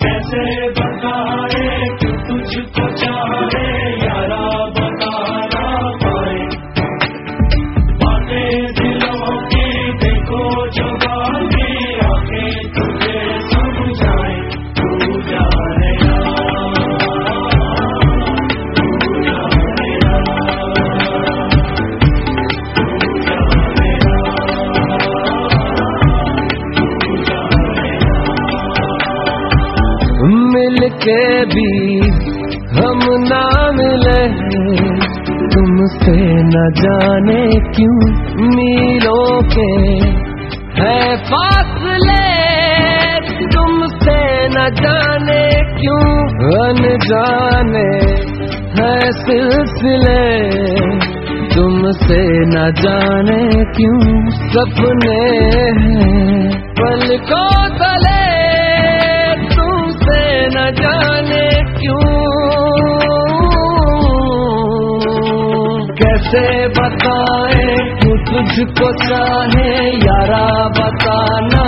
کیسے بتائے کہ تجھ کو چاہے؟ کے بھی ہم نہ ملے تم سے نہ جانے کیوں میلوں کے ہے فاصلے۔ تم سے نہ جانے کیوں ان جانے ہے سلسلے۔ تم سے نہ جانے کیوں سپنے ہیں۔ پل کو تلے۔ سے بتائیں تو تجھ کو چاہے یارا بتانا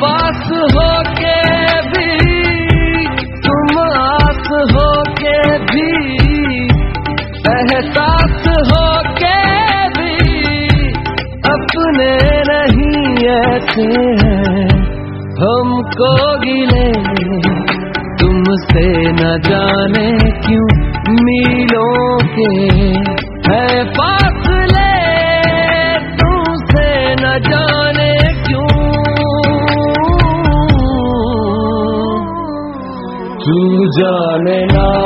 پاس ہو کے بھی، تم آس ہو کے بھی۔ احساس ہو کے بھی، اپنے نہیں ایسے ہیں۔ ہم کو گلے تم سے نہ جانے کیوں میلوں کے ہے فاصلے؟ تم سے نہ جانے کیوں؟ تو جانے نہ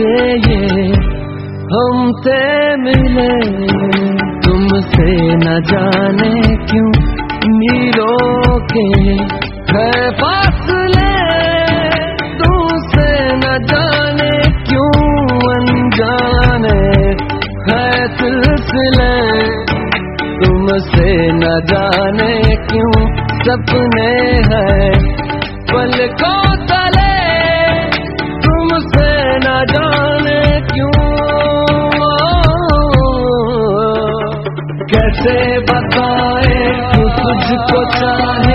سوچے یہ ہم سے ملے، تم سے نہ جانے کیوں؟ میروں کے ہے فاصلے، تم سے نہ جانے کیوں؟ انجانے ہے سلسلے، تم سے نہ جانے کیوں؟ سپنے ہیں پل تو تجھ